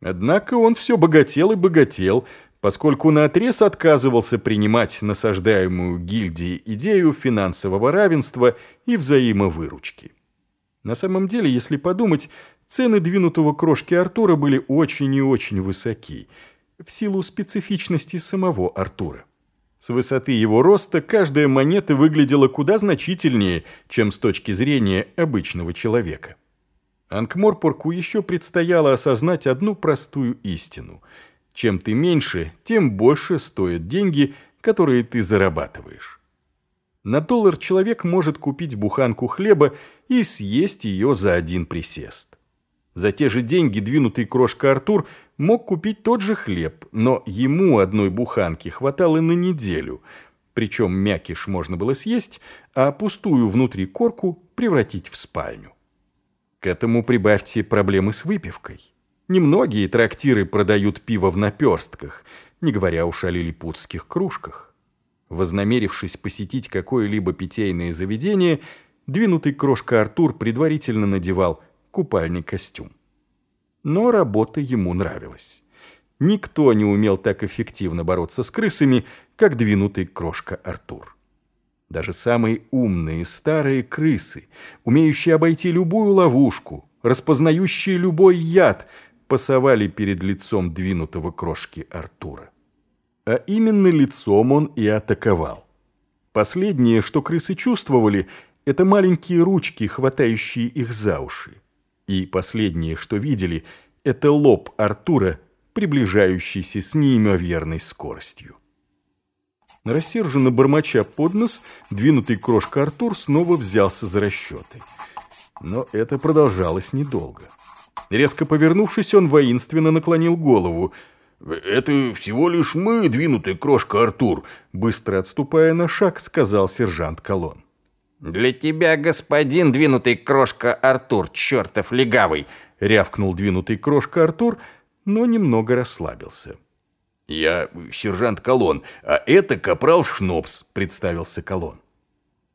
Однако он все богател и богател, поскольку наотрез отказывался принимать насаждаемую гильдией идею финансового равенства и взаимовыручки. На самом деле, если подумать, цены двинутого крошки Артура были очень и очень высоки, в силу специфичности самого Артура. С высоты его роста каждая монета выглядела куда значительнее, чем с точки зрения обычного человека. Анкморпорку еще предстояло осознать одну простую истину. Чем ты меньше, тем больше стоят деньги, которые ты зарабатываешь. На доллар человек может купить буханку хлеба и съесть ее за один присест. За те же деньги двинутый крошка Артур мог купить тот же хлеб, но ему одной буханки хватало на неделю, причем мякиш можно было съесть, а пустую внутри корку превратить в спальню. К этому прибавьте проблемы с выпивкой. Немногие трактиры продают пиво в наперстках, не говоря уж о лилипутских кружках. Вознамерившись посетить какое-либо питейное заведение, двинутый крошка Артур предварительно надевал купальный костюм но работа ему нравилась. Никто не умел так эффективно бороться с крысами, как двинутый крошка Артур. Даже самые умные старые крысы, умеющие обойти любую ловушку, распознающие любой яд, пасовали перед лицом двинутого крошки Артура. А именно лицом он и атаковал. Последнее, что крысы чувствовали, это маленькие ручки, хватающие их за уши. И последнее, что видели, это лоб Артура, приближающийся с неимоверной скоростью. Рассерженно бормоча под нос, двинутый крошка Артур снова взялся за расчеты. Но это продолжалось недолго. Резко повернувшись, он воинственно наклонил голову. «Это всего лишь мы, двинутый крошка Артур», быстро отступая на шаг, сказал сержант Колон. «Для тебя, господин двинутый крошка Артур, чертов легавый!» — рявкнул двинутый крошка Артур, но немного расслабился. «Я сержант Колон, а это капрал Шнопс», — представился Колон.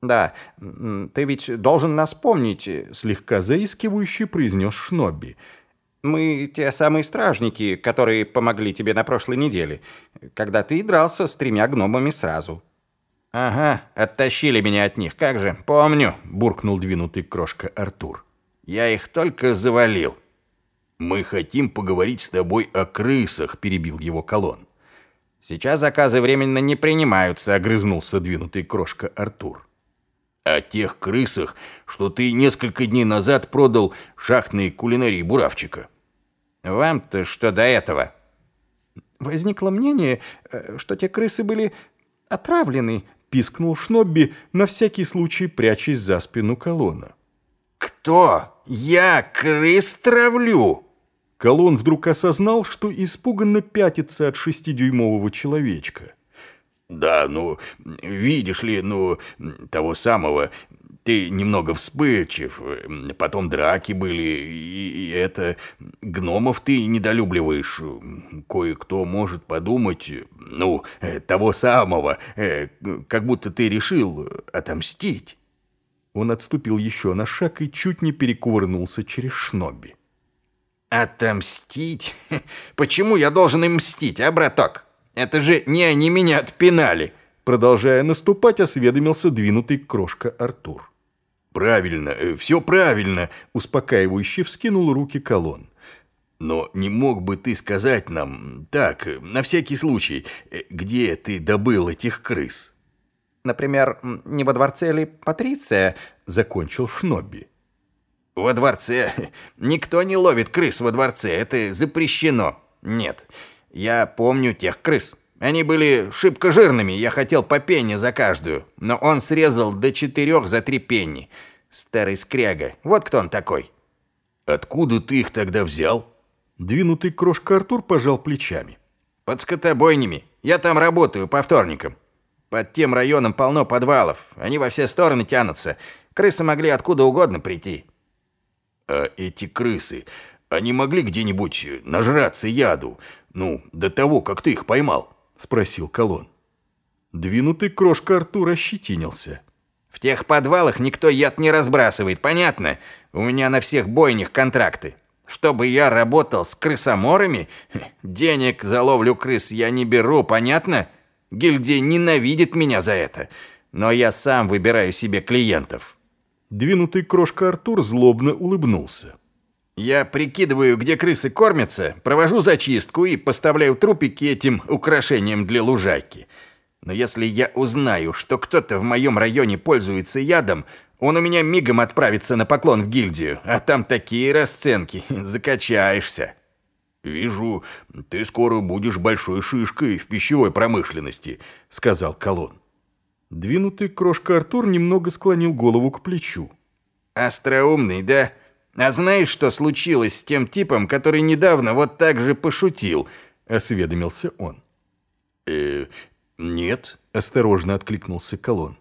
«Да, ты ведь должен нас помнить», — слегка заискивающе произнес Шнобби. «Мы те самые стражники, которые помогли тебе на прошлой неделе, когда ты дрался с тремя гномами сразу». «Ага, оттащили меня от них, как же, помню», — буркнул двинутый крошка Артур. «Я их только завалил». «Мы хотим поговорить с тобой о крысах», — перебил его колонн. «Сейчас заказы временно не принимаются», — огрызнулся двинутый крошка Артур. «О тех крысах, что ты несколько дней назад продал шахтной кулинарии Буравчика». «Вам-то что до этого?» Возникло мнение, э, что те крысы были отравлены, пискнул Шнобби, на всякий случай прячась за спину колонна. «Кто? Я крыс травлю!» Колон вдруг осознал, что испуганно пятится от шестидюймового человечка. «Да, ну, видишь ли, ну, того самого, ты немного вспыльчив, потом драки были, и, и это... Гномов ты недолюбливаешь. Кое-кто может подумать, ну, того самого, э, как будто ты решил отомстить». Он отступил еще на шаг и чуть не перекувырнулся через шноби. «Отомстить? Почему я должен им мстить, а, браток? Это же не они меня отпинали!» Продолжая наступать, осведомился двинутый крошка Артур. «Правильно, э, все правильно», – успокаивающе вскинул руки колонн. «Но не мог бы ты сказать нам, так, на всякий случай, э, где ты добыл этих крыс?» «Например, не во дворце ли Патриция?» – закончил Шнобби. «Во дворце? Никто не ловит крыс во дворце, это запрещено. Нет, я помню тех крыс». Они были шибко жирными, я хотел по пенни за каждую, но он срезал до четырех за три пенни. Старый скряга, вот кто он такой. Откуда ты их тогда взял? Двинутый крошка Артур пожал плечами. Под скотобойнями. Я там работаю по вторникам. Под тем районом полно подвалов. Они во все стороны тянутся. Крысы могли откуда угодно прийти. А эти крысы, они могли где-нибудь нажраться яду? Ну, до того, как ты их поймал? — спросил Колон. Двинутый крошка Артур ощетинился. «В тех подвалах никто яд не разбрасывает, понятно? У меня на всех бойнях контракты. Чтобы я работал с крысоморами? Денег за ловлю крыс я не беру, понятно? Гильдия ненавидит меня за это. Но я сам выбираю себе клиентов. Двинутый крошка Артур злобно улыбнулся. Я прикидываю, где крысы кормятся, провожу зачистку и поставляю трупики этим украшением для лужайки. Но если я узнаю, что кто-то в моем районе пользуется ядом, он у меня мигом отправится на поклон в гильдию, а там такие расценки, закачаешься. «Вижу, ты скоро будешь большой шишкой в пищевой промышленности», — сказал Колон. Двинутый крошка Артур немного склонил голову к плечу. «Остроумный, да? А знаешь, что случилось с тем типом, который недавно вот так же пошутил?» — осведомился он. «Э, нет», — осторожно откликнулся Колон.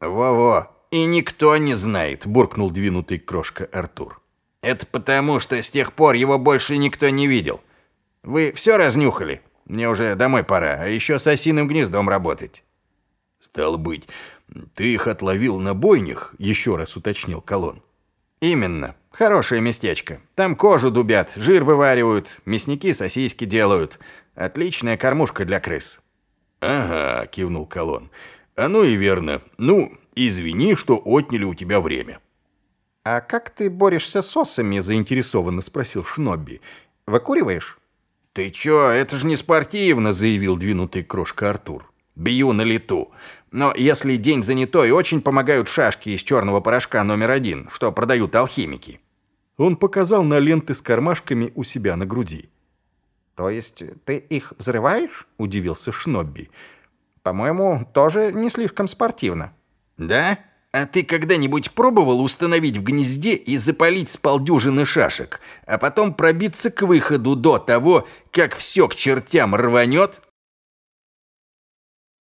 «Во-во, и никто не знает», — буркнул двинутый крошка Артур. «Это потому, что с тех пор его больше никто не видел. Вы все разнюхали? Мне уже домой пора, а еще с осиным гнездом работать». «Стало быть, ты их отловил на бойнях?» — еще раз уточнил Колон. «Именно. Хорошее местечко. Там кожу дубят, жир вываривают, мясники сосиски делают. Отличная кормушка для крыс». «Ага», — кивнул Колон. «Оно «А ну и верно. Ну, извини, что отняли у тебя время». «А как ты борешься с осами?» — заинтересованно спросил Шнобби. «Выкуриваешь?» «Ты чё, это же не спортивно», — заявил двинутый крошка Артур. «Бью на лету. Но если день занятой, очень помогают шашки из черного порошка номер один, что продают алхимики». Он показал на ленты с кармашками у себя на груди. «То есть ты их взрываешь?» – удивился Шнобби. «По-моему, тоже не слишком спортивно». «Да? А ты когда-нибудь пробовал установить в гнезде и запалить с полдюжины шашек, а потом пробиться к выходу до того, как все к чертям рванет?»